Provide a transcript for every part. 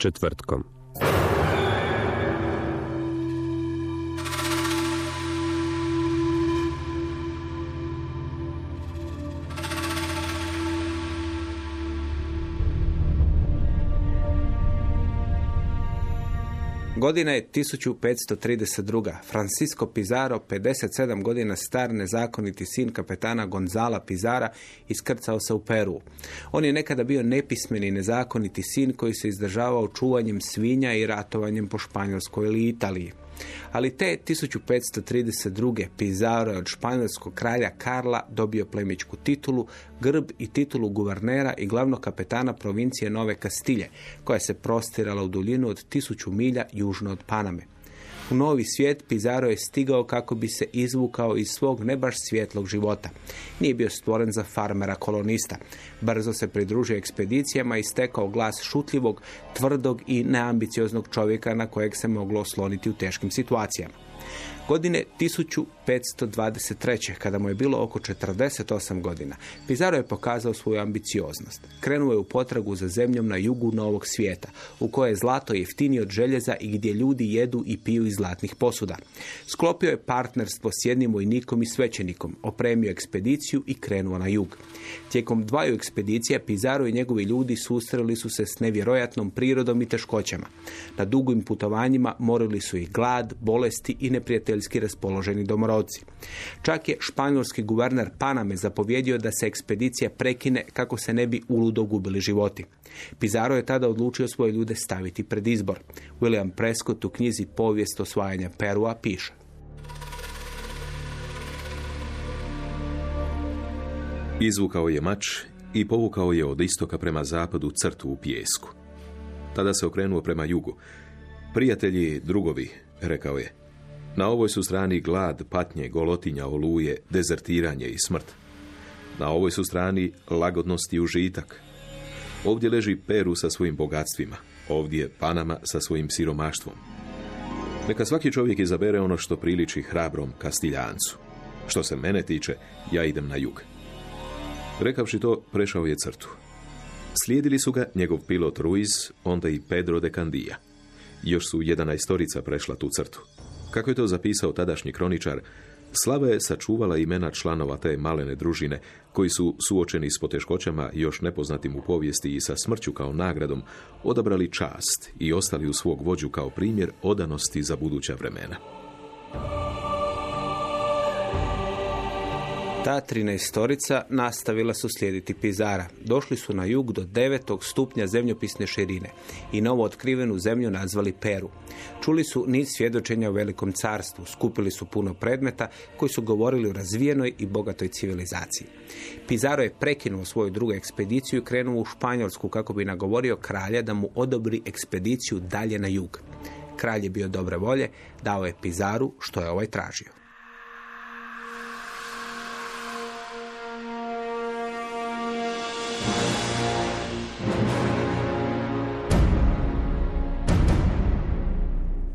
Četvrtkom. Godina je 1532. Francisco Pizarro, 57 godina star nezakoniti sin kapetana Gonzala Pizara, iskrcao se u Peru. On je nekada bio nepismeni nezakoniti sin koji se izdržavao čuvanjem svinja i ratovanjem po Španjolskoj ili Italiji. Ali te 1532. Pizarro je od španjolskog kralja Karla dobio plemičku titulu, grb i titulu guvernera i glavnog kapetana provincije Nove Kastilje, koja se prostirala u duljinu od tisuću milja južno od Paname. U novi svijet Pizarro je stigao kako bi se izvukao iz svog ne baš svjetlog života. Nije bio stvoren za farmera kolonista. Brzo se pridružio ekspedicijama i stekao glas šutljivog, tvrdog i neambicioznog čovjeka na kojeg se moglo osloniti u teškim situacijama. Godine 1523. kada mu je bilo oko 48 godina, Pizarro je pokazao svoju ambicioznost. Krenuo je u potragu za zemljom na jugu novog svijeta, u kojoj je zlato jeftinije od željeza i gdje ljudi jedu i piju iz zlatnih posuda. Sklopio je partnerstvo s jednim vojnikom i svećenikom, opremio ekspediciju i krenuo na jug. Tijekom dvaju ekspedicija Pizarro i njegovi ljudi susreli su se s nevjerojatnom prirodom i teškoćama. Na dugim putovanjima morili su ih glad, bolesti i neprijateljski raspoloženi Čak je španjolski guverner Paname zapovjedio da se ekspedicija prekine kako se ne bi uludo gubili životi. Pizarro je tada odlučio svoje ljude staviti pred izbor. William Prescott u knjizi Povijest osvajanja Perua piše. Izvukao je mač i povukao je od istoka prema zapadu crtu u pijesku. Tada se okrenuo prema jugu. Prijatelji, drugovi, rekao je, na ovoj su strani glad, patnje, golotinja, oluje, dezertiranje i smrt. Na ovoj su strani lagodnost i užitak. Ovdje leži Peru sa svojim bogatstvima, ovdje Panama sa svojim siromaštvom. Neka svaki čovjek izabere ono što priliči hrabrom kastiljancu. Što se mene tiče, ja idem na jug. Rekavši to, prešao je crtu. Slijedili su ga njegov pilot Ruiz, onda i Pedro de Candija. Još su jedan istorica prešla tu crtu. Kako je to zapisao tadašnji kroničar, Slava je sačuvala imena članova te malene družine, koji su suočeni s poteškoćama još nepoznatim u povijesti i sa smrću kao nagradom, odabrali čast i ostali u svog vođu kao primjer odanosti za buduća vremena. Ta trinaestorica nastavila su slijediti Pizara. Došli su na jug do devetog stupnja zemljopisne širine i novo otkrivenu zemlju nazvali Peru. Čuli su niz svjedočenja o velikom carstvu, skupili su puno predmeta koji su govorili o razvijenoj i bogatoj civilizaciji. Pizarro je prekinuo svoju drugu ekspediciju i krenuo u Španjolsku kako bi nagovorio kralja da mu odobri ekspediciju dalje na jug. Kralj je bio dobre volje, dao je Pizaru što je ovaj tražio.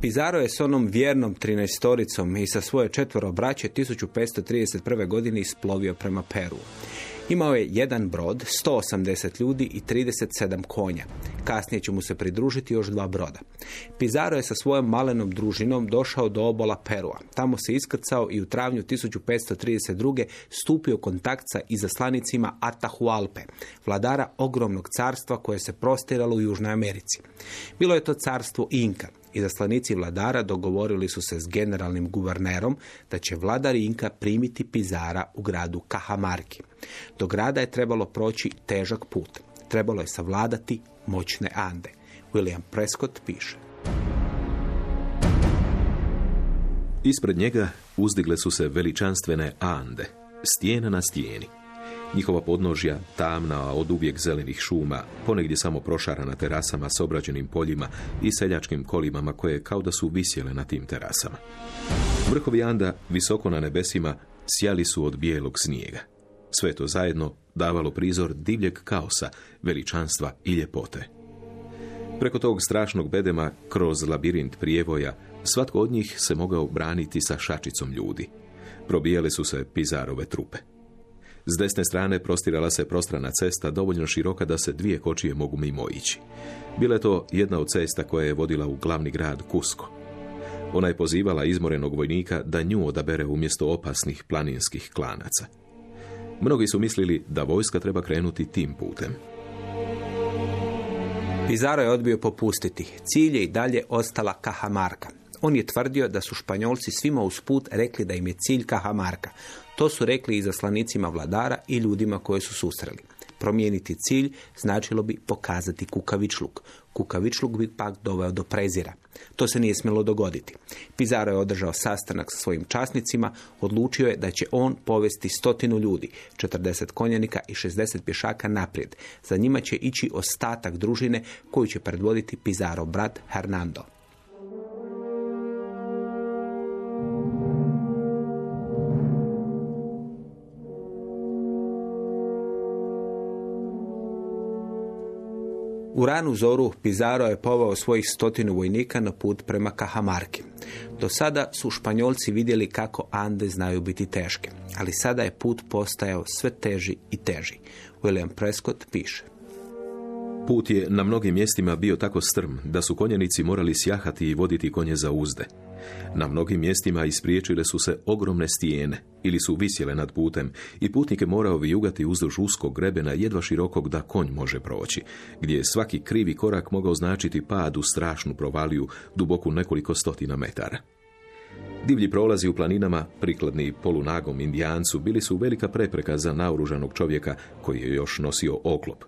Pizarro je s onom vjernom trinaestoricom i sa svoje četvoro braće 1531. godine isplovio prema Peru. Imao je jedan brod, 180 ljudi i 37 konja. Kasnije će mu se pridružiti još dva broda. Pizarro je sa svojom malenom družinom došao do obola Perua. Tamo se iskrcao i u travnju 1532. stupio kontakt sa izaslanicima Atahualpe, vladara ogromnog carstva koje se prostiralo u Južnoj Americi. Bilo je to carstvo Inka Izaslanici vladara dogovorili su se s generalnim guvernerom da će vladar Inka primiti Pizara u gradu Kahamarki. Do grada je trebalo proći težak put. Trebalo je savladati moćne Ande. William Prescott piše. Ispred njega uzdigle su se veličanstvene Ande, stijena na stijeni. Njihova podnožja, tamna od uvijek zelenih šuma, ponegdje samo prošarana terasama s obrađenim poljima i seljačkim kolimama koje kao da su visjele na tim terasama. Vrhovi Anda, visoko na nebesima, sjali su od bijelog snijega. Sve to zajedno davalo prizor divljeg kaosa, veličanstva i ljepote. Preko tog strašnog bedema, kroz labirint prijevoja, svatko od njih se mogao braniti sa šačicom ljudi. Probijale su se pizarove trupe. S desne strane prostirala se prostrana cesta, dovoljno široka da se dvije kočije mogu mimo ići. Bila je to jedna od cesta koja je vodila u glavni grad Kusko. Ona je pozivala izmorenog vojnika da nju odabere umjesto opasnih planinskih klanaca. Mnogi su mislili da vojska treba krenuti tim putem. Pizarro je odbio popustiti. Cilj je i dalje ostala Kahamarka. On je tvrdio da su Španjolci svima usput rekli da im je cilj Kahamarka. To su rekli i zaslanicima vladara i ljudima koje su susreli. Promijeniti cilj značilo bi pokazati kukavičluk. Kukavičluk bi pak doveo do prezira. To se nije smjelo dogoditi. Pizarro je održao sastanak sa svojim časnicima, odlučio je da će on povesti stotinu ljudi, 40 konjanika i 60 pješaka naprijed. Za njima će ići ostatak družine koju će predvoditi Pizarro brat Hernando. U ranu zoru Pizarro je povao svojih stotinu vojnika na put prema Kahamarki. Do sada su Španjolci vidjeli kako Ande znaju biti teške, ali sada je put postajao sve teži i teži. William Prescott piše. Put je na mnogim mjestima bio tako strm da su konjenici morali sjahati i voditi konje za uzde. Na mnogim mjestima ispriječile su se ogromne stijene ili su visjele nad putem i putnike morao vijugati uzduž uskog grebena jedva širokog da konj može proći, gdje je svaki krivi korak mogao značiti pad u strašnu provaliju duboku nekoliko stotina metara. Divlji prolazi u planinama, prikladni polunagom indijancu, bili su velika prepreka za naoružanog čovjeka koji je još nosio oklop.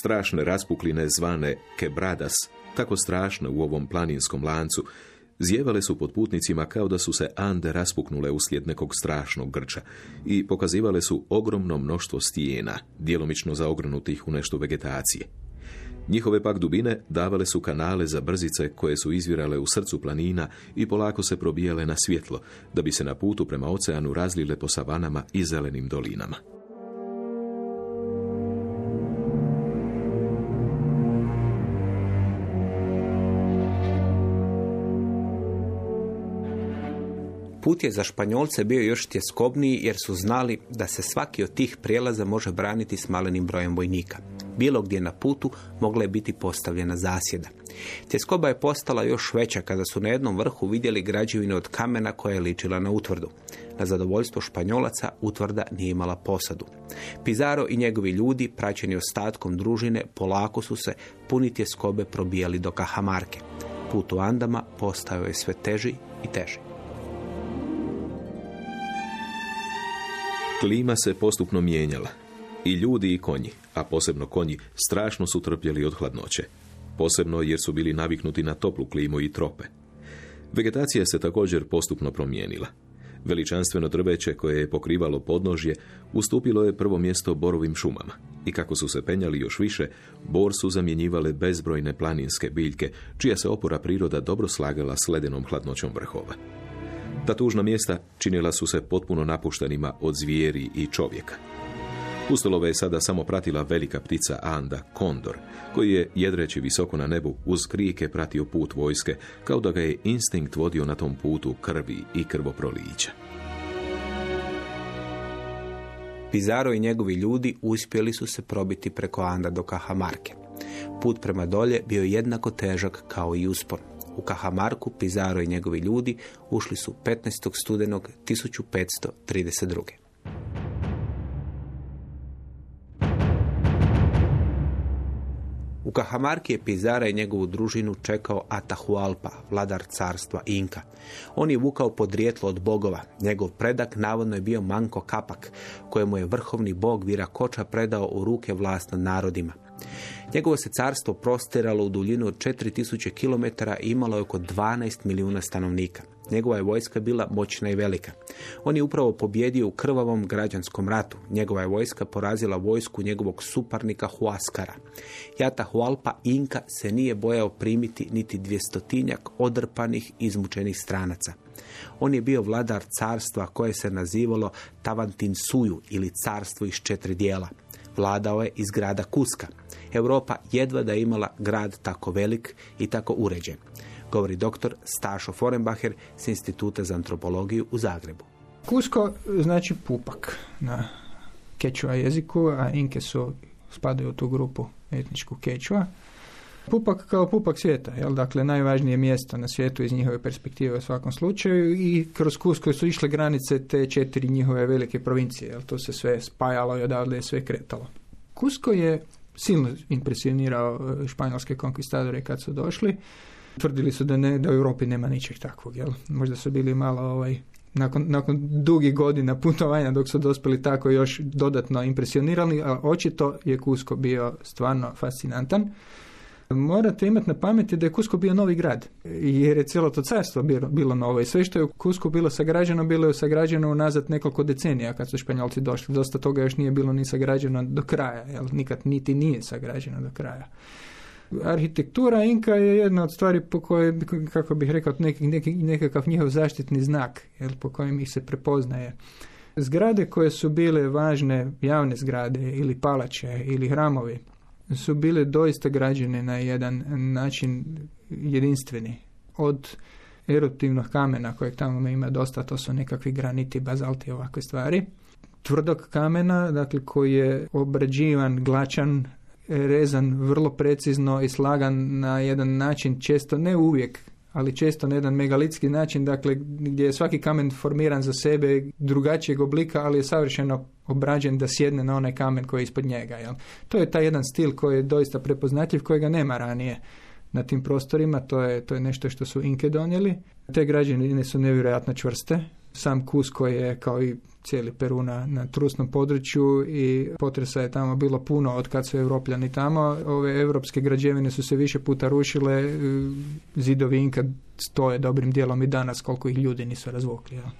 Strašne raspukline zvane kebradas, tako strašne u ovom planinskom lancu, Zjevale su pod putnicima kao da su se ande raspuknule uslijed nekog strašnog grča i pokazivale su ogromno mnoštvo stijena, djelomično zaogrnutih u nešto vegetacije. Njihove pak dubine davale su kanale za brzice koje su izvirale u srcu planina i polako se probijale na svjetlo, da bi se na putu prema oceanu razlile po savanama i zelenim dolinama. Put je za Španjolce bio još tjeskobniji jer su znali da se svaki od tih prijelaza može braniti s malenim brojem vojnika. Bilo gdje na putu mogla je biti postavljena zasjeda. Tjeskoba je postala još veća kada su na jednom vrhu vidjeli građevine od kamena koja je ličila na utvrdu. Na zadovoljstvo Španjolaca utvrda nije imala posadu. Pizarro i njegovi ljudi, praćeni ostatkom družine, polako su se puni tjeskobe probijali do Kahamarke. Put u Andama postao je sve teži i teži. Klima se postupno mijenjala. I ljudi i konji, a posebno konji, strašno su trpjeli od hladnoće. Posebno jer su bili naviknuti na toplu klimu i trope. Vegetacija se također postupno promijenila. Veličanstveno drveće koje je pokrivalo podnožje ustupilo je prvo mjesto borovim šumama i kako su se penjali još više, bor su zamjenjivale bezbrojne planinske biljke, čija se opora priroda dobro slagala s ledenom hladnoćom vrhova. Ta tužna mjesta činila su se potpuno napuštenima od zvijeri i čovjeka. Pustolove je sada samo pratila velika ptica Anda, kondor, koji je, jedreći visoko na nebu, uz krike pratio put vojske, kao da ga je instinkt vodio na tom putu krvi i krvoprolića. Pizarro i njegovi ljudi uspjeli su se probiti preko Anda do Kahamarke. Put prema dolje bio je jednako težak kao i uspon. U Kahamarku Pizarro i njegovi ljudi ušli su 15. studenog 1532. U Kahamarki je Pizara i njegovu družinu čekao Atahualpa, vladar carstva Inka. On je vukao podrijetlo od bogova. Njegov predak navodno je bio Manko Kapak, kojemu je vrhovni bog Virakoča predao u ruke vlast nad narodima. Njegovo se carstvo prostiralo u duljinu od 4000 km i imalo je oko 12 milijuna stanovnika. Njegova je vojska bila moćna i velika. On je upravo pobjedio u krvavom građanskom ratu. Njegova je vojska porazila vojsku njegovog suparnika Huaskara. Jata Hualpa Inka se nije bojao primiti niti dvjestotinjak odrpanih, izmučenih stranaca. On je bio vladar carstva koje se nazivalo Tavantinsuju ili carstvo iz četiri dijela. Vladao je iz grada Kuska. Europa jedva da je imala grad tako velik i tako uređen govori dr. Stašo Forenbacher s Instituta za antropologiju u Zagrebu. Kusko znači pupak na kečua jeziku, a Inke su spadaju u tu grupu etničku kečua. Pupak kao pupak svijeta, jel? dakle najvažnije mjesto na svijetu iz njihove perspektive u svakom slučaju i kroz Kusko su išle granice te četiri njihove velike provincije, jel? to se sve spajalo i odavde je sve kretalo. Kusko je silno impresionirao e, španjolske konkvistadore kad su došli. Tvrdili su da, ne, da u Europi nema ničeg takvog. Jel? Možda su bili malo ovaj, nakon, nakon dugih godina putovanja dok su dospjeli tako još dodatno impresionirali, a očito je Kusko bio stvarno fascinantan. Morate imati na pameti da je Kusko bio novi grad, jer je cijelo to carstvo bilo, bilo novo i sve što je u Kusku bilo sagrađeno, bilo je sagrađeno unazad nekoliko decenija kad su Španjolci došli. Dosta toga još nije bilo ni sagrađeno do kraja, jel? nikad niti nije sagrađeno do kraja. Arhitektura Inka je jedna od stvari po kojoj, kako bih rekao, neki, neki, nekakav njihov zaštitni znak, jel, po kojem ih se prepoznaje. Zgrade koje su bile važne, javne zgrade ili palače ili hramovi, su bile doista građene na jedan način jedinstveni. Od eruptivnog kamena kojeg tamo ima dosta, to su nekakvi graniti, bazalti, ovakve stvari. Tvrdog kamena, dakle koji je obrađivan, glačan, rezan vrlo precizno i slagan na jedan način, često ne uvijek, ali često na jedan megalitski način, dakle gdje je svaki kamen formiran za sebe drugačijeg oblika, ali je savršeno obrađen da sjedne na onaj kamen koji je ispod njega. Jel? To je taj jedan stil koji je doista prepoznatljiv, kojega nema ranije na tim prostorima, to je, to je nešto što su Inke donijeli. Te građevine su nevjerojatno čvrste, sam koji je kao i cijeli Peru na, na trusnom području i potresa je tamo bilo puno od kad su Europljani tamo. Ove europske građevine su se više puta rušile, zidovi Inka stoje dobrim dijelom i danas koliko ih ljudi nisu razvukli. Ja.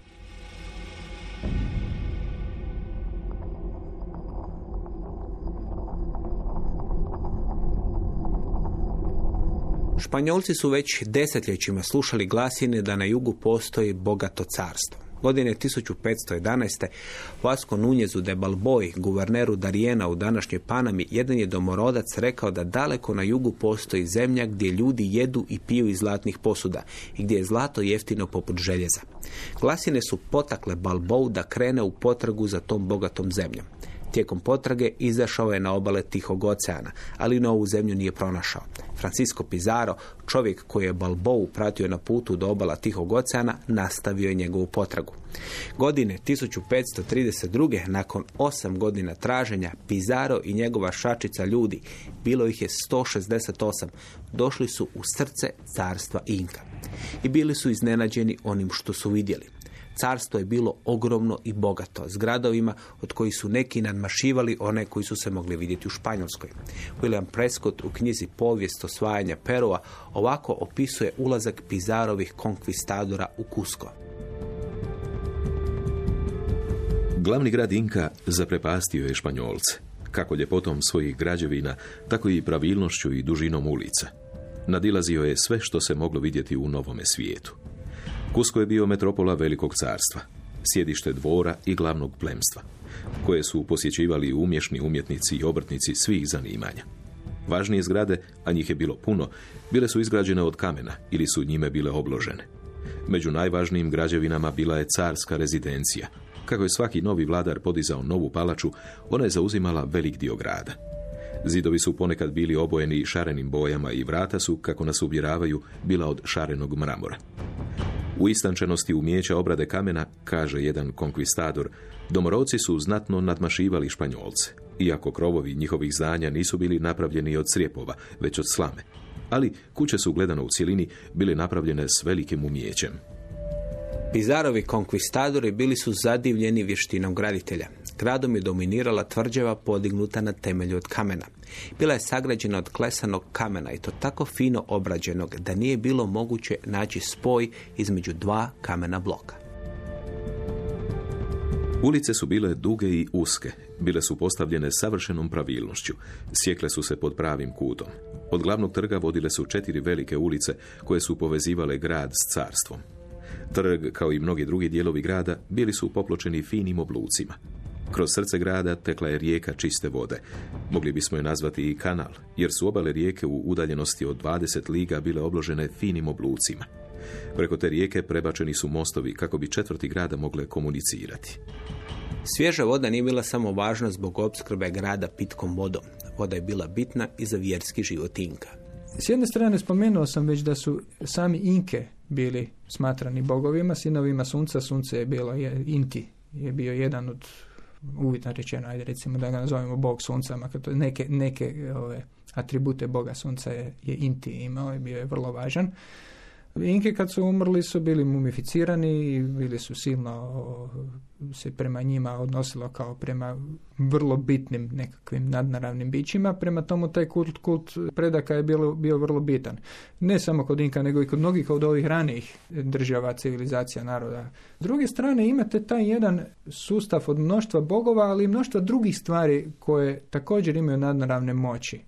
Španjolci su već desetljećima slušali glasine da na jugu postoji bogato carstvo. Godine 1511. Vasco Nunjezu de Balboj, guverneru Darijena u današnjoj Panami, jedan je domorodac rekao da daleko na jugu postoji zemlja gdje ljudi jedu i piju iz zlatnih posuda i gdje je zlato jeftino poput željeza. Glasine su potakle Balbou da krene u potragu za tom bogatom zemljom. Tijekom potrage izašao je na obale Tihog oceana, ali novu zemlju nije pronašao. Francisco Pizarro, čovjek koji je Balbou pratio na putu do obala Tihog oceana, nastavio je njegovu potragu. Godine 1532. nakon osam godina traženja, Pizarro i njegova šačica ljudi, bilo ih je 168, došli su u srce carstva Inka. I bili su iznenađeni onim što su vidjeli. Carstvo je bilo ogromno i bogato, s gradovima od kojih su neki nadmašivali one koji su se mogli vidjeti u Španjolskoj. William Prescott u knjizi Povijest osvajanja Perua ovako opisuje ulazak Pizarovih konkvistadora u Kusko. Glavni grad Inka zaprepastio je Španjolce, kako ljepotom svojih građevina, tako i pravilnošću i dužinom ulica. Nadilazio je sve što se moglo vidjeti u novome svijetu. Kusko je bio metropola velikog carstva, sjedište dvora i glavnog plemstva, koje su posjećivali umješni umjetnici i obrtnici svih zanimanja. Važnije zgrade, a njih je bilo puno, bile su izgrađene od kamena ili su njime bile obložene. Među najvažnijim građevinama bila je carska rezidencija. Kako je svaki novi vladar podizao novu palaču, ona je zauzimala velik dio grada. Zidovi su ponekad bili obojeni šarenim bojama i vrata su, kako nas uvjeravaju, bila od šarenog mramora. U istančenosti umijeća obrade kamena, kaže jedan konkvistador, domorovci su znatno nadmašivali Španjolce. iako krovovi njihovih zdanja nisu bili napravljeni od crijepova, već od slame. Ali kuće su gledano u cjelini bile napravljene s velikim umijećem. Pizarovi konkvistadori bili su zadivljeni vještinom graditelja. Gradom je dominirala tvrđava podignuta na temelju od kamena. Bila je sagrađena od klesanog kamena i to tako fino obrađenog da nije bilo moguće naći spoj između dva kamena bloka. Ulice su bile duge i uske, bile su postavljene savršenom pravilnošću, sjekle su se pod pravim kutom. Od glavnog trga vodile su četiri velike ulice koje su povezivale grad s carstvom. Trg, kao i mnogi drugi dijelovi grada, bili su popločeni finim oblucima. Kroz srce grada tekla je rijeka čiste vode. Mogli bismo je nazvati i kanal, jer su obale rijeke u udaljenosti od 20 liga bile obložene finim oblucima. Preko te rijeke prebačeni su mostovi kako bi četvrti grada mogle komunicirati. Svježa voda nije bila samo važna zbog opskrbe grada pitkom vodom. Voda je bila bitna i za vjerski život Inka. S jedne strane spomenuo sam već da su sami Inke bili smatrani bogovima, sinovima sunca. Sunce je bilo, je, Inti je bio jedan od uvjetno rečeno, ajde recimo da ga nazovemo bog sunca, makar to neke, neke ove, atribute boga sunca je, je Inti imao i bio je vrlo važan. Inke kad su umrli su bili mumificirani i bili su silno se prema njima odnosilo kao prema vrlo bitnim nekakvim nadnaravnim bićima. Prema tomu taj kult, kult predaka je bio, bio vrlo bitan. Ne samo kod Inka, nego i kod mnogih od ovih ranijih država, civilizacija, naroda. S druge strane imate taj jedan sustav od mnoštva bogova, ali i mnoštva drugih stvari koje također imaju nadnaravne moći.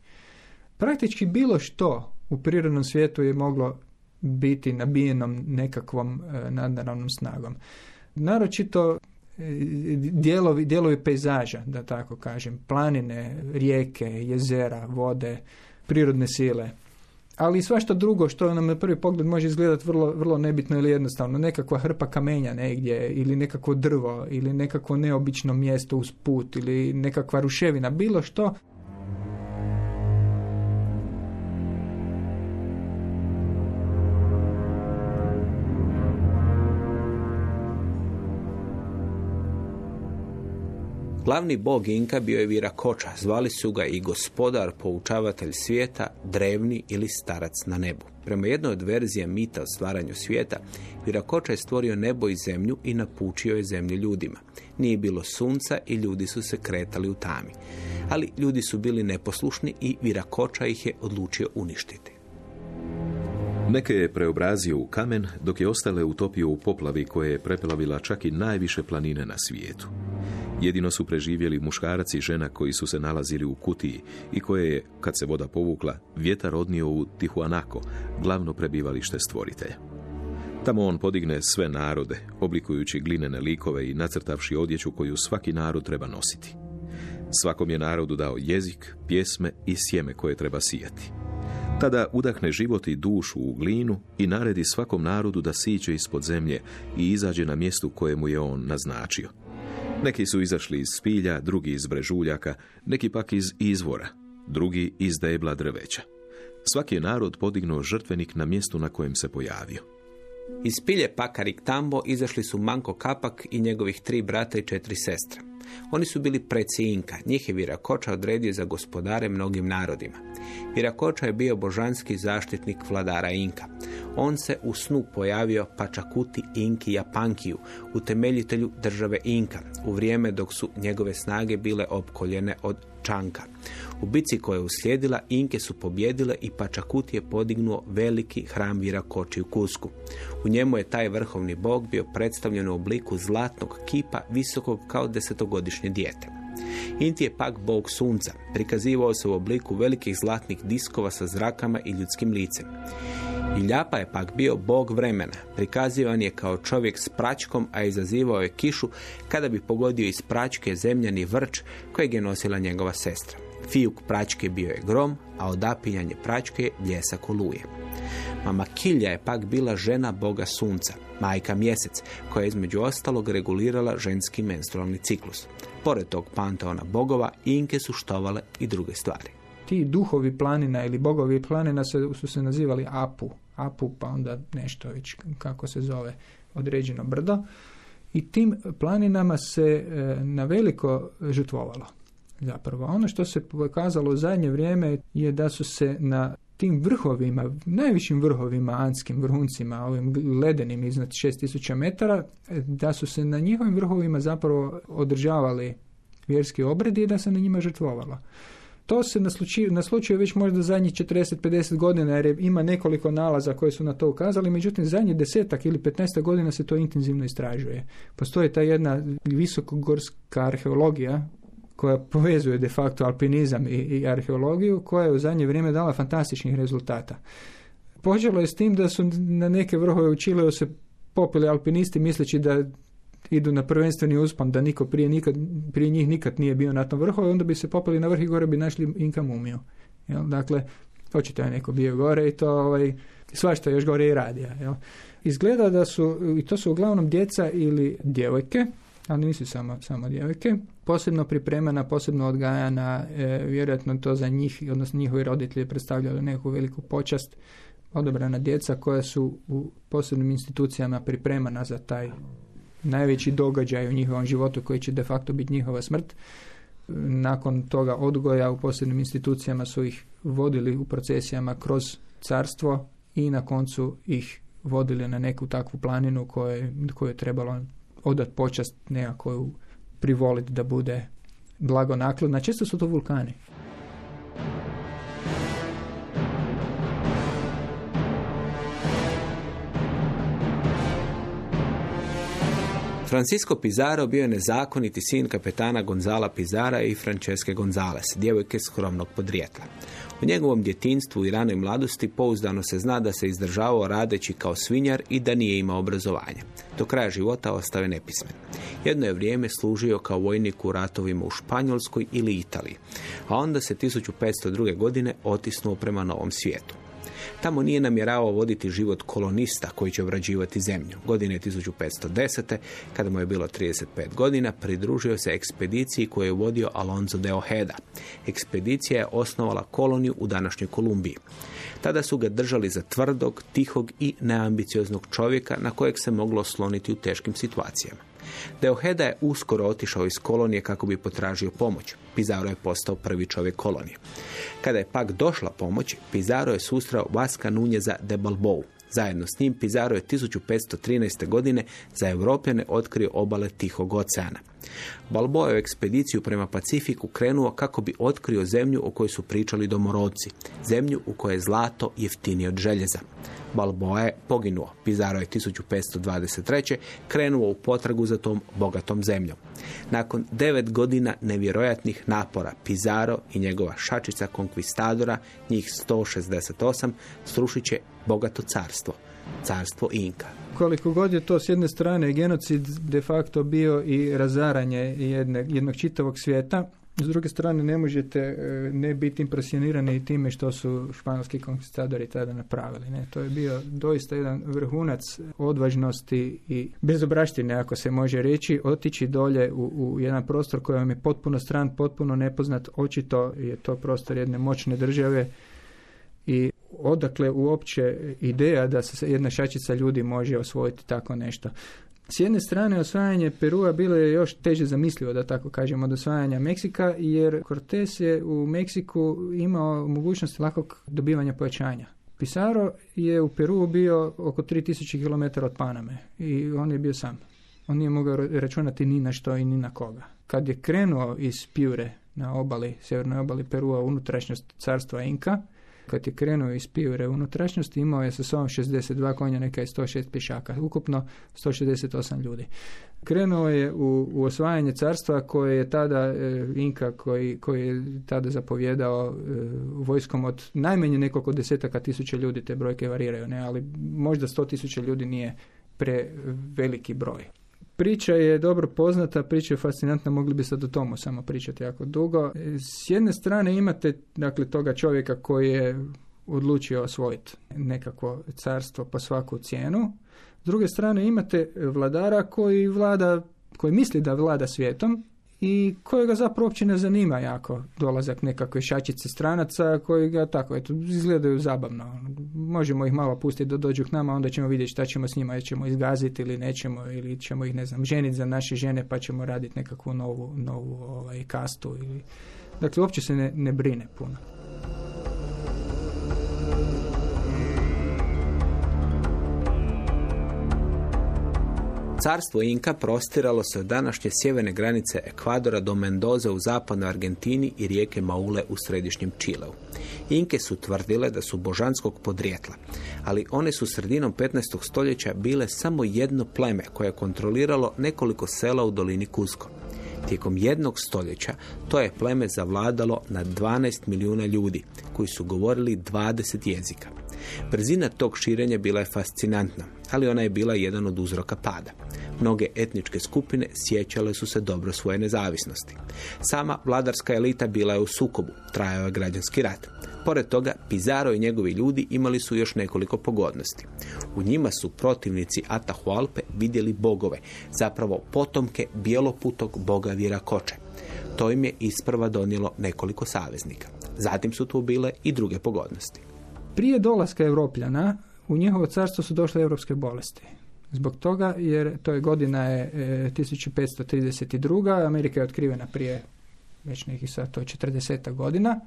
Praktički bilo što u prirodnom svijetu je moglo biti nabijenom nekakvom e, nadnaravnom snagom. Naročito e, dijelovi, dijelovi pejzaža, da tako kažem, planine, rijeke, jezera, vode, prirodne sile, ali i svašta drugo što nam na prvi pogled može izgledati vrlo, vrlo nebitno ili jednostavno. Nekakva hrpa kamenja negdje ili nekakvo drvo ili nekakvo neobično mjesto uz put ili nekakva ruševina, bilo što Glavni bog Inka bio je Virakoča, zvali su ga i gospodar, poučavatelj svijeta, drevni ili starac na nebu. Prema jednoj od verzija mita o stvaranju svijeta, Virakoča je stvorio nebo i zemlju i napučio je zemlju ljudima. Nije bilo sunca i ljudi su se kretali u tami. Ali ljudi su bili neposlušni i Virakoča ih je odlučio uništiti. Neke je preobrazio u kamen, dok je ostale utopio u poplavi koje je prepelavila čak i najviše planine na svijetu. Jedino su preživjeli muškarac i žena koji su se nalazili u kutiji i koje je, kad se voda povukla, vjetar odnio u Tihuanako, glavno prebivalište stvoritelja. Tamo on podigne sve narode, oblikujući glinene likove i nacrtavši odjeću koju svaki narod treba nositi. Svakom je narodu dao jezik, pjesme i sjeme koje treba sijati. Tada udahne život i dušu u glinu i naredi svakom narodu da siće ispod zemlje i izađe na mjestu kojemu je on naznačio. Neki su izašli iz spilja, drugi iz brežuljaka, neki pak iz izvora, drugi iz debla drveća. Svaki je narod podignuo žrtvenik na mjestu na kojem se pojavio. Iz pilje Pakarik Tambo izašli su Manko Kapak i njegovih tri brata i četiri sestre. Oni su bili preci Inka, njih je Virakoča odredio za gospodare mnogim narodima. Virakoča je bio božanski zaštitnik vladara Inka. On se u snu pojavio Pačakuti Inki Japankiju, utemeljitelju države Inka, u vrijeme dok su njegove snage bile opkoljene od Čanka. U bici koja je uslijedila, Inke su pobjedile i Pačakut je podignuo veliki hram Virakoči u Kusku. U njemu je taj vrhovni bog bio predstavljen u obliku zlatnog kipa visokog kao desetogodišnje dijete. Inti je pak bog sunca. Prikazivao se u obliku velikih zlatnih diskova sa zrakama i ljudskim licem. Ljapa je pak bio bog vremena. Prikazivan je kao čovjek s pračkom, a izazivao je kišu kada bi pogodio iz pračke zemljani vrč kojeg je nosila njegova sestra. Fijuk pračke bio je grom, a odapinjanje pračke je bljesak oluje. Mama Kilja je pak bila žena boga sunca, majka mjesec, koja je između ostalog regulirala ženski menstrualni ciklus. Pored tog panteona bogova, Inke su štovale i druge stvari. Ti duhovi planina ili bogovi planina se, su se nazivali Apu. Apu pa onda nešto već kako se zove određeno brdo. I tim planinama se e, na veliko žrtvovalo. zapravo. Ono što se pokazalo u zadnje vrijeme je da su se na tim vrhovima, najvišim vrhovima, anskim vrhuncima, ovim ledenim iznad 6000 metara, da su se na njihovim vrhovima zapravo održavali vjerski obredi i da se na njima žrtvovalo. To se na slučaju već možda zadnjih 40-50 godina jer ima nekoliko nalaza koji su na to ukazali, međutim zadnjih desetak ili 15 godina se to intenzivno istražuje. Postoji ta jedna visokogorska arheologija koja povezuje de facto alpinizam i, i arheologiju, koja je u zadnje vrijeme dala fantastičnih rezultata. Počelo je s tim da su na neke vrhove u se popili alpinisti misleći da idu na prvenstveni uspon, da niko prije, nikad, prije njih nikad nije bio na tom vrhu, onda bi se popeli na vrh i gore bi našli Inka mumiju. Jel? Dakle, očito je neko bio gore i to ovaj, svašta još gore i radi. Jel? Izgleda da su, i to su uglavnom djeca ili djevojke, ali nisu samo, samo djevojke, posebno pripremana, posebno odgajana, e, vjerojatno to za njih, odnosno njihovi roditelji predstavljali neku veliku počast, odobrana djeca koja su u posebnim institucijama pripremana za taj najveći događaj u njihovom životu koji će de facto biti njihova smrt. Nakon toga odgoja u posebnim institucijama su ih vodili u procesijama kroz carstvo i na koncu ih vodili na neku takvu planinu koju, koju je trebalo odat počast nekako privoliti da bude blagonaklodna. Često su to vulkani. Francisco Pizarro bio je nezakoniti sin kapetana Gonzala Pizara i Francesche Gonzales, djevojke skromnog podrijetla. U njegovom djetinstvu i ranoj mladosti pouzdano se zna da se izdržavao radeći kao svinjar i da nije imao obrazovanja. Do kraja života ostao je nepismen. Jedno je vrijeme služio kao vojnik u ratovima u Španjolskoj ili Italiji, a onda se 1502. godine otisnuo prema novom svijetu. Tamo nije namjeravao voditi život kolonista koji će obrađivati zemlju. Godine 1510. kada mu je bilo 35 godina, pridružio se ekspediciji koju je vodio Alonso de Ojeda. Ekspedicija je osnovala koloniju u današnjoj Kolumbiji. Tada su ga držali za tvrdog, tihog i neambicioznog čovjeka na kojeg se moglo osloniti u teškim situacijama. Deoheda je uskoro otišao iz kolonije kako bi potražio pomoć. Pizarro je postao prvi čovjek kolonije. Kada je pak došla pomoć, Pizarro je susreo Vaska Nunjeza de Balbou. Zajedno s njim Pizarro je 1513. godine za Europljane otkrio obale Tihog oceana. Balboa je u ekspediciju prema Pacifiku krenuo kako bi otkrio zemlju o kojoj su pričali domorodci, zemlju u kojoj je zlato jeftinije od željeza. Balboa je poginuo. Pizarro je 1523. krenuo u potragu za tom bogatom zemljom. Nakon devet godina nevjerojatnih napora, Pizarro i njegova šačica konkvistadora, njih 168, srušit će bogato carstvo, carstvo Inka. Koliko god je to s jedne strane genocid de facto bio i razaranje jedne, jednog čitavog svijeta, s druge strane, ne možete e, ne biti impresionirani time što su španjolski konkistadori tada napravili. Ne? To je bio doista jedan vrhunac odvažnosti i bezobraštine, ako se može reći, otići dolje u, u jedan prostor koji vam je potpuno stran, potpuno nepoznat. Očito je to prostor jedne moćne države i odakle uopće ideja da se jedna šačica ljudi može osvojiti tako nešto. S jedne strane, osvajanje Perua bilo je još teže zamislivo, da tako kažemo, od osvajanja Meksika, jer Cortés je u Meksiku imao mogućnost lakog dobivanja pojačanja. Pizarro je u Peru bio oko 3000 km od Paname i on je bio sam. On nije mogao računati ni na što i ni na koga. Kad je krenuo iz Piure na obali, sjevernoj obali Perua, unutrašnjost carstva Inka, kad je krenuo iz Pijure unutrašnjosti, imao je sa sobom 62 konja, neka i 106 pješaka, ukupno 168 ljudi. Krenuo je u, u osvajanje carstva koje je tada e, Inka koji, koji je tada zapovjedao e, vojskom od najmanje nekoliko desetaka tisuća ljudi, te brojke variraju, ne, ali možda sto tisuća ljudi nije preveliki broj. Priča je dobro poznata, priča je fascinantna, mogli bi sad o tomu samo pričati jako dugo. S jedne strane imate dakle toga čovjeka koji je odlučio osvojiti nekakvo carstvo po svaku cijenu. S druge strane imate vladara koji vlada, koji misli da vlada svijetom i kojega zapravo uopće ne zanima jako dolazak nekakve šačice stranaca koji ga tako eto izgledaju zabavno. Možemo ih malo pustiti da dođu k nama, onda ćemo vidjeti šta ćemo s njima, jer ćemo izgaziti ili nećemo ili ćemo ih ne znam ženiti za naše žene pa ćemo raditi nekakvu novu, novu ovaj, kastu ili Dakle, uopće se ne, ne brine puno. Carstvo Inka prostiralo se od današnje sjeverne granice Ekvadora do Mendoza u zapadnoj Argentini i rijeke Maule u središnjem Čileu. Inke su tvrdile da su božanskog podrijetla, ali one su sredinom 15. stoljeća bile samo jedno pleme koje je kontroliralo nekoliko sela u dolini Kusko. Tijekom jednog stoljeća to je pleme zavladalo na 12 milijuna ljudi koji su govorili 20 jezika. Brzina tog širenja bila je fascinantna, ali ona je bila jedan od uzroka pada. Mnoge etničke skupine sjećale su se dobro svoje nezavisnosti. Sama vladarska elita bila je u sukobu, trajao je građanski rat. Pored toga, Pizarro i njegovi ljudi imali su još nekoliko pogodnosti. U njima su protivnici Atahualpe vidjeli bogove, zapravo potomke bijeloputog boga Virakoče. To im je isprva donijelo nekoliko saveznika. Zatim su tu bile i druge pogodnosti. Prije dolaska Europljana u njihovo carstvo su došle europske bolesti. Zbog toga, jer to je godina je e, 1532. Amerika je otkrivena prije već nekih sad to je 40 godina.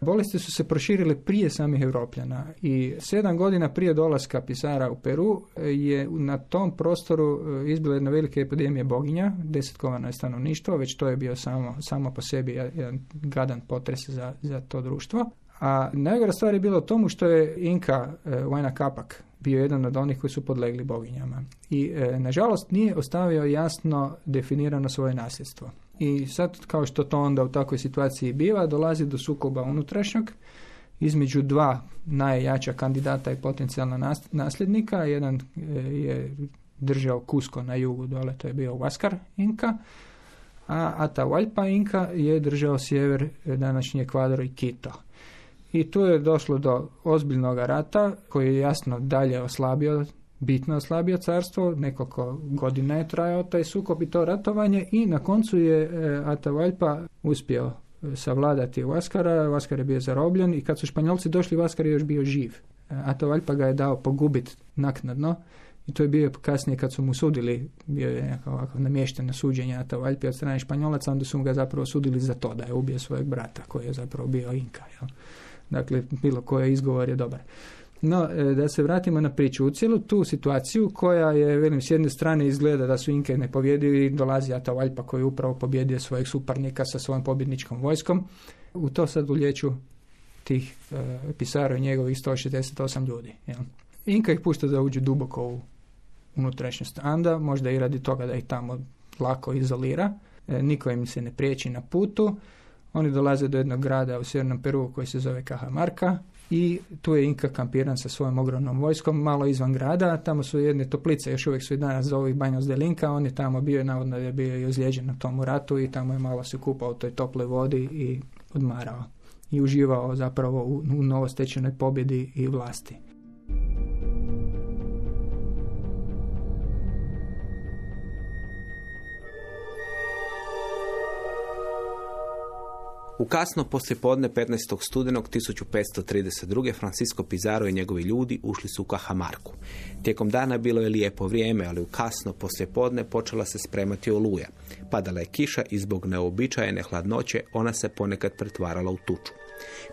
Bolesti su se proširile prije samih Europljana i sedam godina prije dolaska pisara u Peru e, je na tom prostoru e, izbila jedna velika epidemija boginja, desetkovano je stanovništvo, već to je bio samo, samo po sebi jedan gadan potres za, za to društvo. A najgora stvar je bila u tomu što je Inka Vajna Kapak bio jedan od onih koji su podlegli boginjama. I e, nažalost nije ostavio jasno definirano svoje nasljedstvo. I sad kao što to onda u takvoj situaciji biva, dolazi do sukoba unutrašnjeg između dva najjača kandidata i potencijalna nasljednika. Jedan e, je držao Kusko na jugu dole, to je bio Vaskar Inka, a Atahualpa Inka je držao sjever e, današnji Ekvador i Quito. I tu je došlo do ozbiljnog rata koji je jasno dalje oslabio, bitno oslabio carstvo, nekoliko godina je trajao taj sukob i to ratovanje i na koncu je e, Atahualpa uspio e, savladati Vaskara, Vaskar je bio zarobljen i kad su Španjolci došli, Vaskar je još bio živ. E, Atahualpa ga je dao pogubiti naknadno i to je bio kasnije kad su mu sudili, bio je ovako namješteno suđenje Atahualpi od strane Španjolaca, onda su mu ga zapravo sudili za to da je ubio svojeg brata koji je zapravo bio Inka. Jel? Dakle, bilo koji izgovor je dobar. No, e, da se vratimo na priču. U cijelu tu situaciju koja je, velim, s jedne strane izgleda da su Inke nepovjedivi, dolazi Atahualpa koji upravo pobjedio svojeg suparnika sa svojom pobjedničkom vojskom. U to sad ulječu tih e, pisara i njegovih 168 ljudi. Jel? Inka ih pušta da uđu duboko u unutrašnjost Anda, možda i radi toga da ih tamo lako izolira. E, niko im se ne priječi na putu. Oni dolaze do jednog grada u sjevernom Peru koji se zove Cajamarca i tu je Inka kampiran sa svojom ogromnom vojskom, malo izvan grada, tamo su jedne toplice, još uvijek su i danas zove Banjos de Linka, on je tamo bio, navodno je bio i ozlijeđen na tom ratu i tamo je malo se kupao u toj toploj vodi i odmarao i uživao zapravo u, u novostečenoj pobjedi i vlasti. U kasno poslijepodne 15. studenog 1532. Francisco Pizarro i njegovi ljudi ušli su u Kahamarku. Tijekom dana bilo je lijepo vrijeme, ali u kasno poslijepodne počela se spremati oluja. Padala je kiša i zbog neobičajene hladnoće ona se ponekad pretvarala u tuču.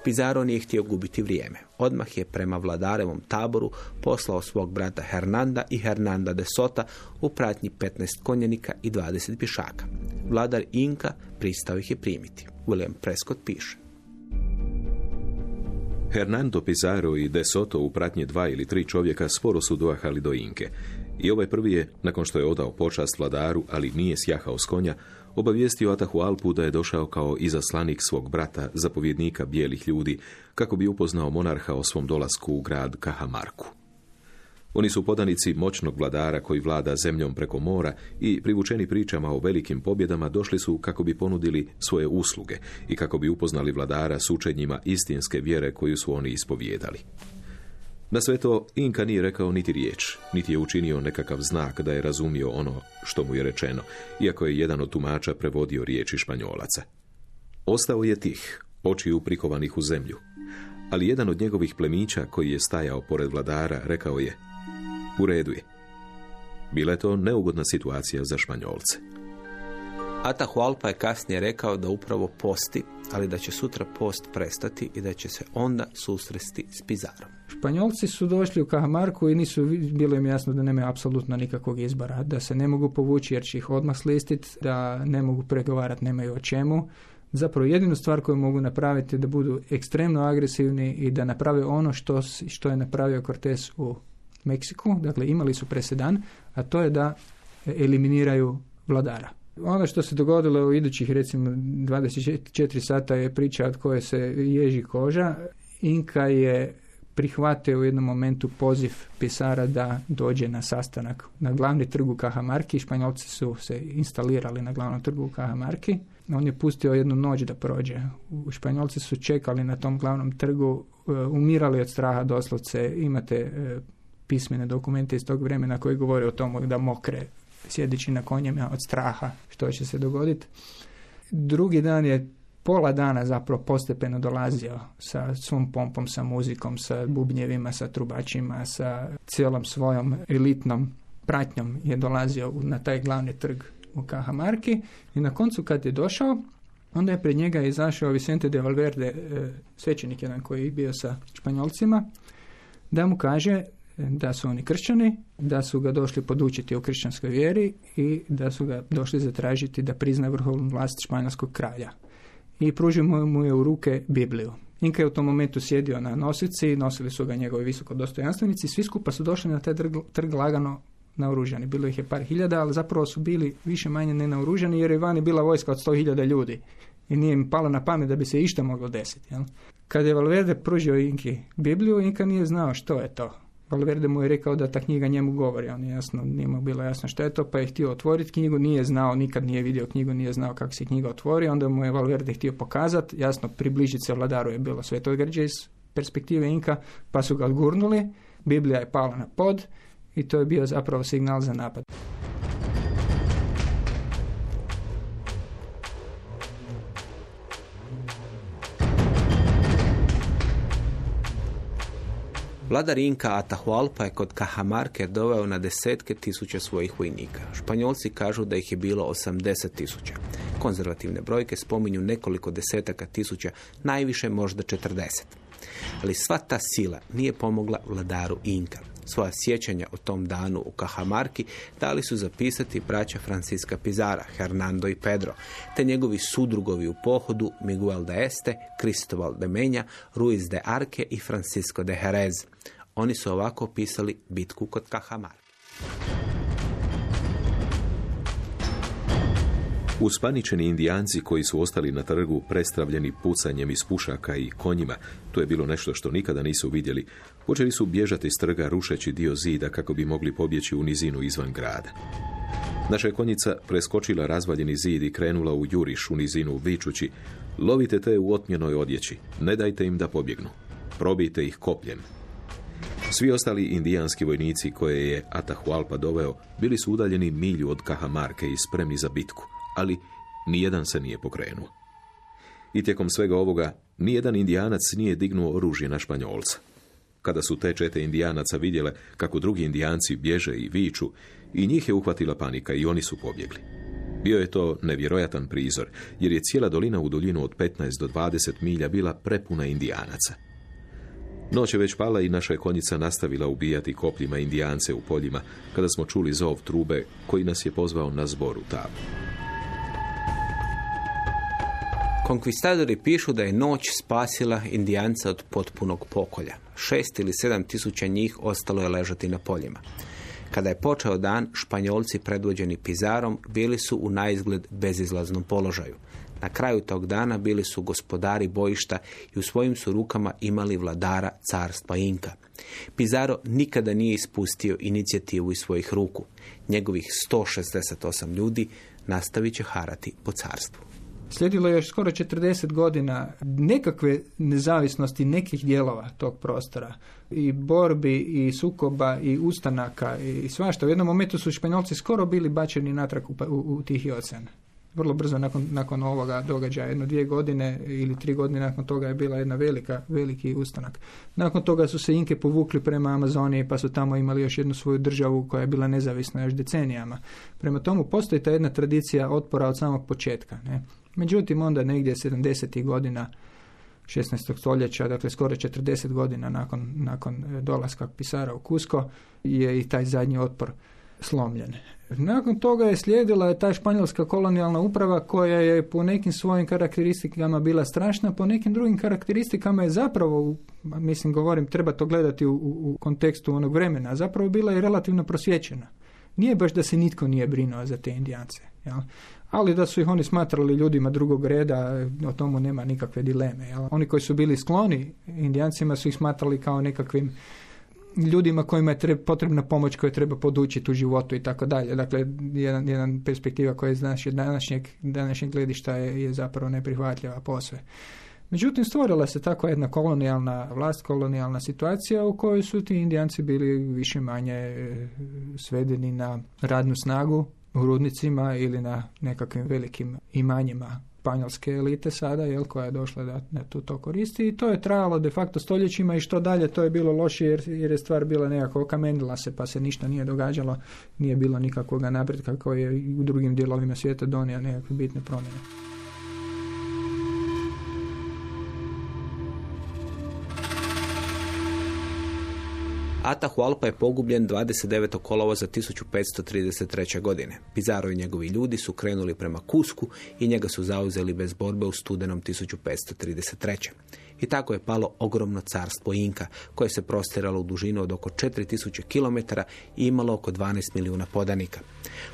Pizarro nije htio gubiti vrijeme. Odmah je prema vladarevom taboru poslao svog brata Hernanda i Hernanda de Sota u pratnji 15 konjenika i 20 pišaka. Vladar Inka pristao ih je primiti. William Prescott piše. Hernando Pizarro i De Soto u pratnji dva ili tri čovjeka sporo su doahali do Inke. I ovaj prvi je, nakon što je odao počast vladaru, ali nije sjahao s konja, obavijestio Atahu Alpu da je došao kao izaslanik svog brata, zapovjednika bijelih ljudi, kako bi upoznao monarha o svom dolasku u grad Kahamarku. Oni su podanici moćnog vladara koji vlada zemljom preko mora i privučeni pričama o velikim pobjedama došli su kako bi ponudili svoje usluge i kako bi upoznali vladara s učenjima istinske vjere koju su oni ispovijedali. Na sve to Inka nije rekao niti riječ, niti je učinio nekakav znak da je razumio ono što mu je rečeno, iako je jedan od tumača prevodio riječi španjolaca. Ostao je tih, očiju prikovanih u zemlju, ali jedan od njegovih plemića koji je stajao pored vladara rekao je u redu je. Bila je to neugodna situacija za španjolce. Atahualpa je kasnije rekao da upravo posti, ali da će sutra post prestati i da će se onda susresti s Pizarom. Španjolci su došli u Kahamarku i nisu, bilo im jasno da nemaju apsolutno nikakvog izbora, da se ne mogu povući jer će ih odmah slistiti, da ne mogu pregovarati, nemaju o čemu. Zapravo jedinu stvar koju mogu napraviti je da budu ekstremno agresivni i da naprave ono što, što je napravio Cortés u Meksiku, dakle imali su presedan, a to je da eliminiraju vladara. Ono što se dogodilo u idućih recimo 24 sata je priča od koje se ježi koža. Inka je prihvatio u jednom momentu poziv pisara da dođe na sastanak na glavni trgu Kahamarki. Španjolci su se instalirali na glavnom trgu Kahamarki. On je pustio jednu noć da prođe. Španjolci su čekali na tom glavnom trgu, e, umirali od straha doslovce. Imate e, pismene dokumente iz tog vremena koji govore o tomu da mokre sjedići na konjima od straha što će se dogoditi. Drugi dan je pola dana zapravo postepeno dolazio sa svom pompom, sa muzikom, sa bubnjevima, sa trubačima, sa cijelom svojom elitnom pratnjom je dolazio na taj glavni trg u Kahamarki i na koncu kad je došao onda je pred njega izašao Vicente de Valverde, e, svećenik jedan koji je bio sa Španjolcima, da mu kaže da su oni kršćani, da su ga došli podučiti o kršćanskoj vjeri i da su ga došli zatražiti da prizna vrhovnu vlast španjolskog kralja. I pružio mu je u ruke Bibliju. Inka je u tom momentu sjedio na nosici, nosili su ga njegovi visoko dostojanstvenici, svi skupa su došli na taj trg, lagano naoružani. Bilo ih je par hiljada, ali zapravo su bili više manje ne naoružani jer je vani bila vojska od sto hiljada ljudi i nije im palo na pamet da bi se išta moglo desiti. Jel? Kad je Valverde pružio Inki Bibliju, Inka nije znao što je to. Valverde mu je rekao da ta knjiga njemu govori, on je jasno, nije mu bilo jasno što je to, pa je htio otvoriti knjigu, nije znao, nikad nije vidio knjigu, nije znao kako se knjiga otvori, onda mu je Valverde htio pokazati, jasno, približiti se vladaru je bilo sve to iz perspektive Inka, pa su ga odgurnuli, Biblija je pala na pod i to je bio zapravo signal za napad. Vladar Inka Atahualpa je kod Kahamarke doveo na desetke tisuća svojih vojnika. Španjolci kažu da ih je bilo 80 tisuća. Konzervativne brojke spominju nekoliko desetaka tisuća, najviše možda 40. Ali sva ta sila nije pomogla vladaru Inka. Svoja sjećanja o tom danu u Kahamarki dali su zapisati braća Franciska Pizara, Hernando i Pedro, te njegovi sudrugovi u pohodu Miguel de Este, Cristobal de Menja, Ruiz de Arke i Francisco de Jerez. Oni su ovako opisali bitku kod Kahamarki. Uspaničeni indijanci koji su ostali na trgu prestravljeni pucanjem iz pušaka i konjima, to je bilo nešto što nikada nisu vidjeli, počeli su bježati s trga rušeći dio zida kako bi mogli pobjeći u nizinu izvan grada. Naša je konjica preskočila razvaljeni zid i krenula u juriš u nizinu vičući Lovite te u otmjenoj odjeći, ne dajte im da pobjegnu. Probijte ih kopljem. Svi ostali indijanski vojnici koje je Atahualpa doveo bili su udaljeni milju od Kahamarke i spremni za bitku ali nijedan se nije pokrenuo. I tijekom svega ovoga, nijedan indijanac nije dignuo oružje na španjolca. Kada su te čete indijanaca vidjele kako drugi indijanci bježe i viču, i njih je uhvatila panika i oni su pobjegli. Bio je to nevjerojatan prizor, jer je cijela dolina u duljinu od 15 do 20 milja bila prepuna indijanaca. Noć je već pala i naša je konjica nastavila ubijati kopljima indijance u poljima, kada smo čuli zov trube koji nas je pozvao na zbor u tabu. Konkvistadori pišu da je noć spasila indijanca od potpunog pokolja. Šest ili sedam tisuća njih ostalo je ležati na poljima. Kada je počeo dan, španjolci predvođeni Pizarom bili su u naizgled bezizlaznom položaju. Na kraju tog dana bili su gospodari bojišta i u svojim su rukama imali vladara carstva Inka. Pizaro nikada nije ispustio inicijativu iz svojih ruku. Njegovih 168 ljudi nastavit će harati po carstvu. Slijedilo je još skoro 40 godina nekakve nezavisnosti nekih dijelova tog prostora i borbi i sukoba i ustanaka i svašta. U jednom momentu su Španjolci skoro bili bačeni natrag u, u, u Tihi ocean vrlo brzo nakon, nakon ovoga događaja, jedno dvije godine ili tri godine nakon toga je bila jedna velika, veliki ustanak. Nakon toga su se Inke povukli prema Amazoniji pa su tamo imali još jednu svoju državu koja je bila nezavisna još decenijama. Prema tomu postoji ta jedna tradicija otpora od samog početka. Ne? Međutim, onda negdje 70. godina 16. stoljeća, dakle skoro 40 godina nakon, nakon dolaska pisara u Kusko, je i taj zadnji otpor slomljen. Nakon toga je slijedila ta španjolska kolonijalna uprava koja je po nekim svojim karakteristikama bila strašna, po nekim drugim karakteristikama je zapravo, mislim govorim, treba to gledati u, u kontekstu onog vremena, zapravo bila i relativno prosvjećena. Nije baš da se nitko nije brinuo za te indijance. Jel? Ali da su ih oni smatrali ljudima drugog reda, o tomu nema nikakve dileme. Jel? Oni koji su bili skloni indijancima su ih smatrali kao nekakvim ljudima kojima je potrebna pomoć koju treba podučiti u životu i tako dalje. Dakle, jedan, jedan perspektiva koja iz današnjeg, današnjeg gledišta je, je zapravo neprihvatljiva posve. Međutim, stvorila se takva jedna kolonijalna vlast, kolonijalna situacija u kojoj su ti indijanci bili više manje e, svedeni na radnu snagu rudnicima ili na nekakvim velikim imanjima španjolske elite sada, jel, koja je došla da, da tu to koristi i to je trajalo de facto stoljećima i što dalje to je bilo loše jer, jer je stvar bila nekako okamenila se pa se ništa nije događalo, nije bilo nikakvog napretka koji je u drugim dijelovima svijeta donio nekakve bitne promjene. Atahualpa je pogubljen 29. kolovoza 1533. godine. Pizarro i njegovi ljudi su krenuli prema Kusku i njega su zauzeli bez borbe u studenom 1533. I tako je palo ogromno carstvo Inka, koje se prostiralo u dužinu od oko 4000 km i imalo oko 12 milijuna podanika.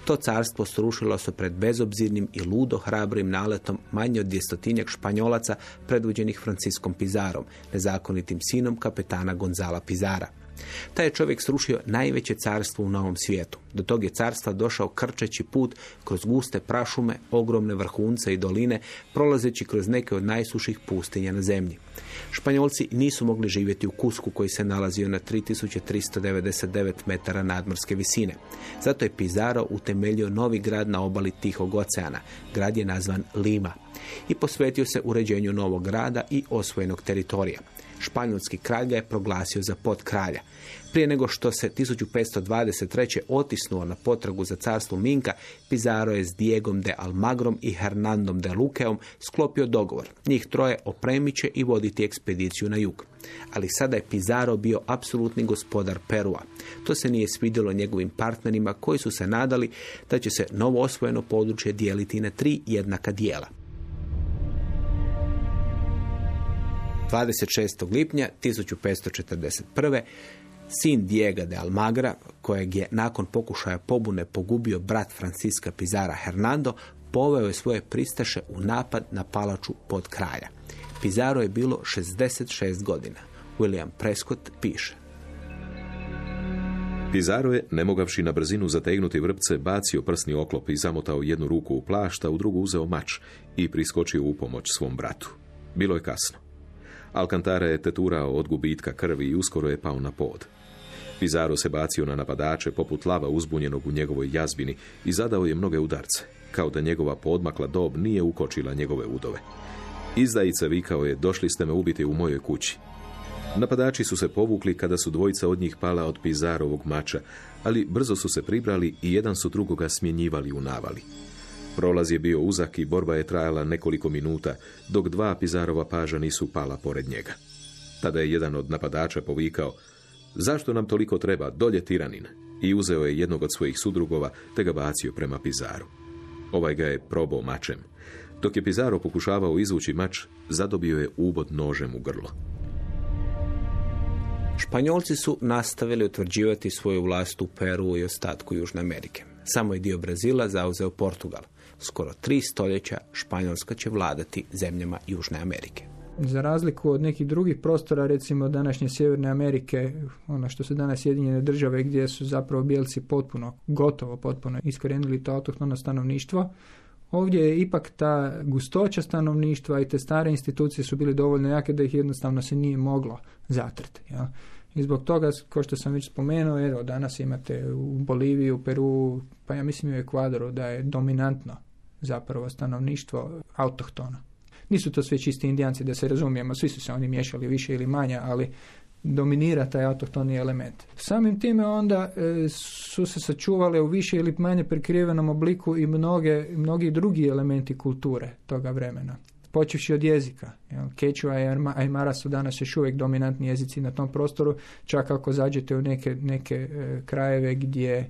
To carstvo srušilo se pred bezobzirnim i ludo hrabrim naletom manje od dvjestotinjak španjolaca predvođenih Franciskom Pizarom, nezakonitim sinom kapetana Gonzala Pizara. Taj je čovjek srušio najveće carstvo u novom svijetu. Do tog je carstva došao krčeći put kroz guste prašume, ogromne vrhunce i doline, prolazeći kroz neke od najsuših pustinja na zemlji. Španjolci nisu mogli živjeti u Kusku koji se nalazio na 3399 metara nadmorske visine. Zato je Pizarro utemeljio novi grad na obali Tihog oceana. Grad je nazvan Lima i posvetio se uređenju novog grada i osvojenog teritorija. Španjolski kralj ga je proglasio za kralja. Prije nego što se 1523. otisnuo na potragu za carstvo Minka, Pizarro je s Diegom de Almagrom i Hernandom de Lukeom sklopio dogovor. Njih troje opremit će i voditi ekspediciju na jug. Ali sada je Pizarro bio apsolutni gospodar Perua. To se nije svidjelo njegovim partnerima koji su se nadali da će se novo osvojeno područje dijeliti na tri jednaka dijela. 26. lipnja 1541. sin Diego de Almagra, kojeg je nakon pokušaja pobune pogubio brat Franciska Pizara Hernando, poveo je svoje pristaše u napad na palaču pod kralja. Pizarro je bilo 66 godina. William Prescott piše. Pizarro je, ne mogavši na brzinu zategnuti vrpce, bacio prsni oklop i zamotao jednu ruku u plašta, u drugu uzeo mač i priskočio u pomoć svom bratu. Bilo je kasno. Alcantara je teturao od gubitka krvi i uskoro je pao na pod. Pizarro se bacio na napadače poput lava uzbunjenog u njegovoj jazbini i zadao je mnoge udarce, kao da njegova podmakla dob nije ukočila njegove udove. Izdajica vikao je, došli ste me ubiti u mojoj kući. Napadači su se povukli kada su dvojica od njih pala od Pizarovog mača, ali brzo su se pribrali i jedan su drugoga smjenjivali u navali. Prolaz je bio uzak i borba je trajala nekoliko minuta, dok dva Pizarova paža nisu pala pored njega. Tada je jedan od napadača povikao, zašto nam toliko treba, dolje tiranin, i uzeo je jednog od svojih sudrugova, te ga bacio prema Pizaru. Ovaj ga je probao mačem. Dok je Pizaro pokušavao izvući mač, zadobio je ubod nožem u grlo. Španjolci su nastavili utvrđivati svoju vlast u Peru i ostatku Južne Amerike. Samo je dio Brazila zauzeo Portugal skoro tri stoljeća Španjolska će vladati zemljama Južne Amerike. Za razliku od nekih drugih prostora, recimo današnje Sjeverne Amerike, ono što su danas Sjedinjene države gdje su zapravo bijelci potpuno, gotovo potpuno iskorenili to autohtono stanovništvo, Ovdje je ipak ta gustoća stanovništva i te stare institucije su bili dovoljno jake da ih jednostavno se nije moglo zatrti. Jel? I zbog toga, kao što sam već spomenuo, evo, danas imate u Boliviji, Peru, pa ja mislim i u Ekvadoru da je dominantno zapravo stanovništvo autohtono. Nisu to sve čisti indijanci, da se razumijemo, svi su se oni miješali više ili manje, ali dominira taj autohtoni element. Samim time onda e, su se sačuvale u više ili manje prikrivenom obliku i mnoge, mnogi drugi elementi kulture toga vremena. Počevši od jezika. Quechua i Aymara su danas još uvijek dominantni jezici na tom prostoru, čak ako zađete u neke, neke e, krajeve gdje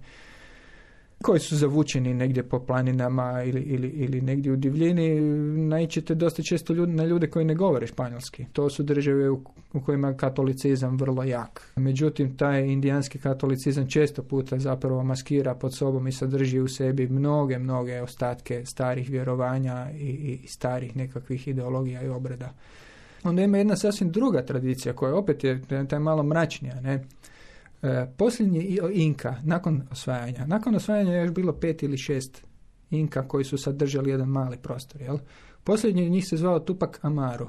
koji su zavučeni negdje po planinama ili, ili, ili negdje u divljini, naićete dosta često ljudi, na ljude koji ne govore španjolski. To su države u, u kojima je katolicizam vrlo jak. Međutim, taj indijanski katolicizam često puta zapravo maskira pod sobom i sadrži u sebi mnoge, mnoge ostatke starih vjerovanja i, i starih nekakvih ideologija i obreda. Onda ima jedna sasvim druga tradicija koja opet je taj malo mračnija, ne? E, posljednji Inka, nakon osvajanja, nakon osvajanja je još bilo pet ili šest Inka koji su sad držali jedan mali prostor. Jel? Posljednji njih se zvao Tupak Amaru.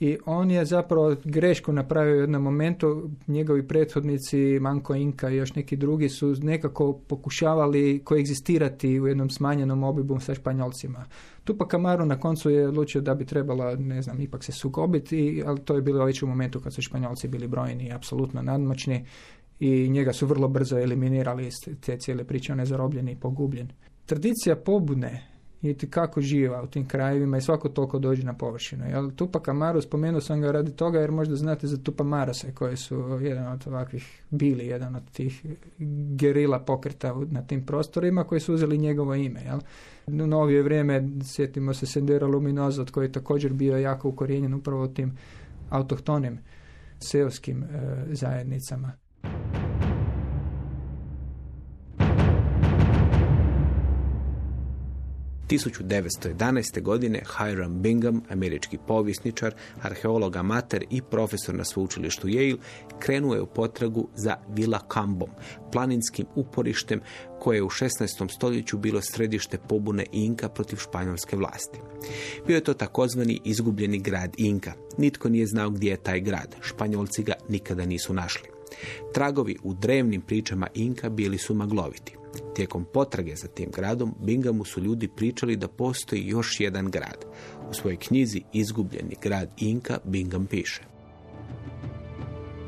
I on je zapravo grešku napravio u jednom momentu. Njegovi prethodnici, Manko Inka i još neki drugi su nekako pokušavali koegzistirati u jednom smanjenom obibu sa Španjolcima. Tupak Amaru na koncu je odlučio da bi trebalo, ne znam, ipak se sukobiti, ali to je bilo već u momentu kad su Španjolci bili brojni i apsolutno nadmoćni i njega su vrlo brzo eliminirali iz te cijele priče, on je zarobljen i pogubljen. Tradicija pobune je kako živa u tim krajevima i svako toliko dođe na površinu. Jel, Tupak Amaru, spomenuo sam ga radi toga jer možda znate za Tupa Marase koji su jedan od ovakvih bili, jedan od tih gerila pokreta na tim prostorima koji su uzeli njegovo ime. Jel. U novije vrijeme sjetimo se Sendero Luminoza koji je također bio jako ukorijenjen upravo tim autohtonim seoskim e, zajednicama. 1911. godine Hiram Bingham, američki povjesničar, arheolog amater i profesor na sveučilištu Yale, krenuo je u potragu za Vila Kambom, planinskim uporištem koje je u 16. stoljeću bilo središte pobune Inka protiv španjolske vlasti. Bio je to takozvani izgubljeni grad Inka. Nitko nije znao gdje je taj grad. Španjolci ga nikada nisu našli. Tragovi u drevnim pričama Inka bili su magloviti. Tijekom potrage za tim gradom, Bingamu su ljudi pričali da postoji još jedan grad. U svojoj knjizi Izgubljeni grad Inka Bingam piše.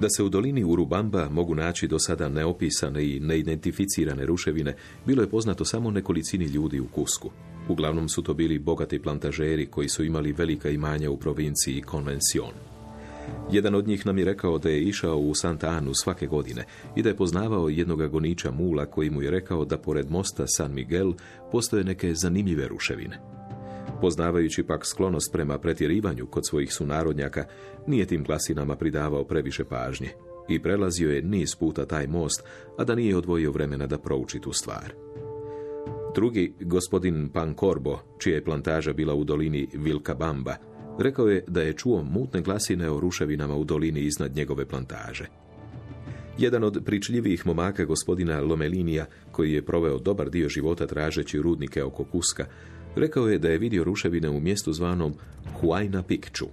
Da se u dolini Urubamba mogu naći do sada neopisane i neidentificirane ruševine, bilo je poznato samo nekolicini ljudi u Kusku. Uglavnom su to bili bogati plantažeri koji su imali velika imanja u provinciji Konvencion. Jedan od njih nam je rekao da je išao u Santa Anu svake godine i da je poznavao jednog goniča mula koji mu je rekao da pored mosta San Miguel postoje neke zanimljive ruševine. Poznavajući pak sklonost prema pretjerivanju kod svojih sunarodnjaka, nije tim glasinama pridavao previše pažnje i prelazio je niz puta taj most, a da nije odvojio vremena da prouči tu stvar. Drugi, gospodin Pankorbo, čija je plantaža bila u dolini Vilkabamba, Rekao je da je čuo mutne glasine o ruševinama u dolini iznad njegove plantaže. Jedan od pričljivijih momaka gospodina Lomelinija, koji je proveo dobar dio života tražeći rudnike oko Kuska, rekao je da je vidio ruševine u mjestu zvanom Huayna Pikču.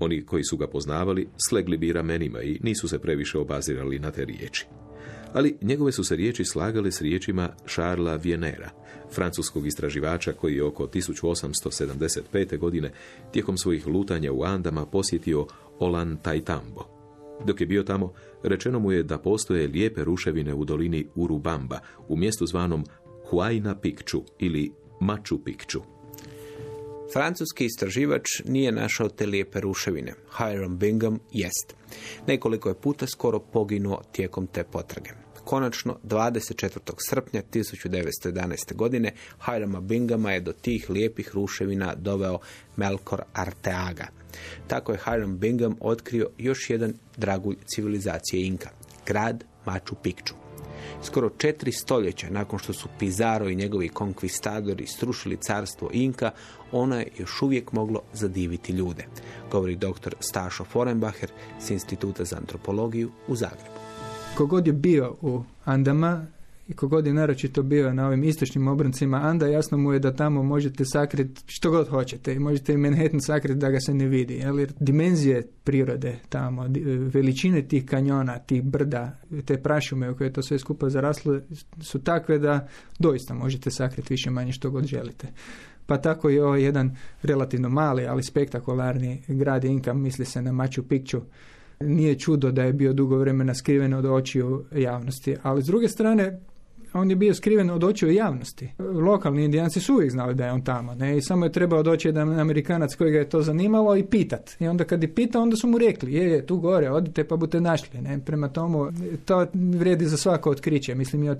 Oni koji su ga poznavali slegli bi ramenima i nisu se previše obazirali na te riječi ali njegove su se riječi slagale s riječima Charlesa Vienera, francuskog istraživača koji je oko 1875. godine tijekom svojih lutanja u Andama posjetio Olan Taitambo. Dok je bio tamo, rečeno mu je da postoje lijepe ruševine u dolini Urubamba, u mjestu zvanom Huayna Pikču ili Machu Pikču. Francuski istraživač nije našao te lijepe ruševine. Hiram Bingham jest. Nekoliko je puta skoro poginuo tijekom te potrage. Konačno, 24. srpnja 1911. godine Hirama Bingama je do tih lijepih ruševina doveo Melkor Arteaga. Tako je Hiram Bingham otkrio još jedan dragulj civilizacije Inka, grad Machu Picchu. Skoro četiri stoljeća nakon što su Pizarro i njegovi konkvistadori strušili carstvo Inka, ono je još uvijek moglo zadiviti ljude, govori dr. Stašo Forenbacher s Instituta za antropologiju u Zagrebu. Kogod je bio u Andama i kogod je naročito bio na ovim istočnim obroncima Anda, jasno mu je da tamo možete sakriti što god hoćete. Možete i Manhattan sakriti da ga se ne vidi. Jer dimenzije prirode tamo, di- veličine tih kanjona, tih brda, te prašume u koje je to sve skupa zaraslo su takve da doista možete sakriti više manje što god želite. Pa tako i ovaj jedan relativno mali, ali spektakularni grad Inka, misli se na Machu Picchu, nije čudo da je bio dugo vremena skriven od očiju javnosti. Ali s druge strane, on je bio skriven od očiju javnosti. Lokalni indijanci su uvijek znali da je on tamo. Ne? I samo je trebao doći jedan Amerikanac koji ga je to zanimalo i pitat. I onda kad je pitao, onda su mu rekli, je, je, tu gore, odite pa budete našli. Ne? Prema tomu, to vrijedi za svako otkriće. Mislim, i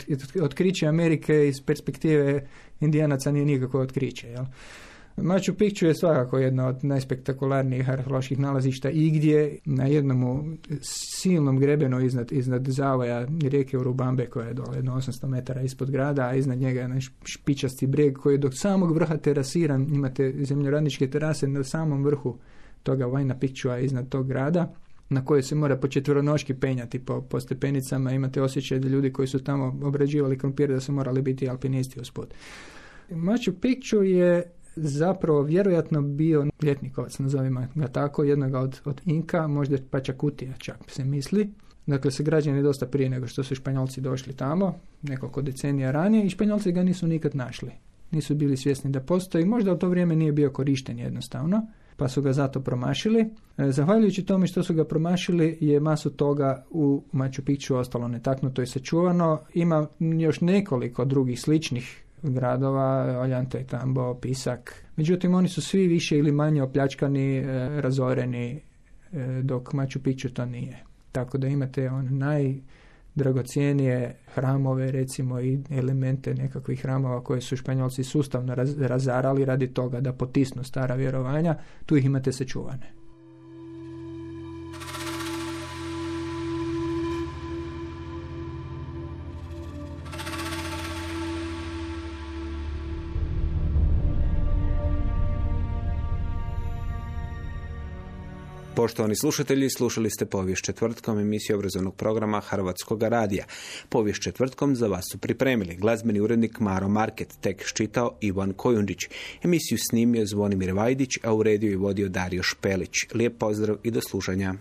otkriće Amerike iz perspektive indijanaca nije nikako otkriće. Jel? Machu Picchu je svakako jedna od najspektakularnijih arheoloških nalazišta i gdje na jednom silnom grebenu iznad, iznad zavoja rijeke Urubambe koja je dole jedno 800 metara ispod grada, a iznad njega je onaj špičasti breg koji je do samog vrha terasiran, imate zemljoradničke terase na samom vrhu toga Vajna Picchua iznad tog grada na koje se mora po četveronoški penjati po, po stepenicama. Imate osjećaj da ljudi koji su tamo obrađivali krompir da su morali biti alpinisti usput. Machu Picchu je zapravo vjerojatno bio ljetnikovac, nazovimo ga tako, jednoga od, od Inka, možda pa Čakutija čak se misli. Dakle, se građani dosta prije nego što su Španjolci došli tamo, nekoliko decenija ranije, i Španjolci ga nisu nikad našli. Nisu bili svjesni da postoji, možda u to vrijeme nije bio korišten jednostavno, pa su ga zato promašili. E, Zahvaljujući tome što su ga promašili je masu toga u Machu ostalo netaknuto i sačuvano. Ima još nekoliko drugih sličnih gradova, Oljante, Tambo, Pisak. Međutim, oni su svi više ili manje opljačkani, e, razoreni, e, dok Machu Picchu to nije. Tako da imate on najdragocijenije hramove, recimo i elemente nekakvih hramova koje su Španjolci sustavno raz- razarali radi toga da potisnu stara vjerovanja, tu ih imate sačuvane. Poštovani slušatelji, slušali ste povijest četvrtkom emisiju obrazovnog programa Hrvatskog radija. Povijest četvrtkom za vas su pripremili glazbeni urednik Maro Market, tek ščitao Ivan Kojundić. Emisiju snimio Zvonimir Vajdić, a u rediju i vodio Dario Špelić. Lijep pozdrav i do slušanja.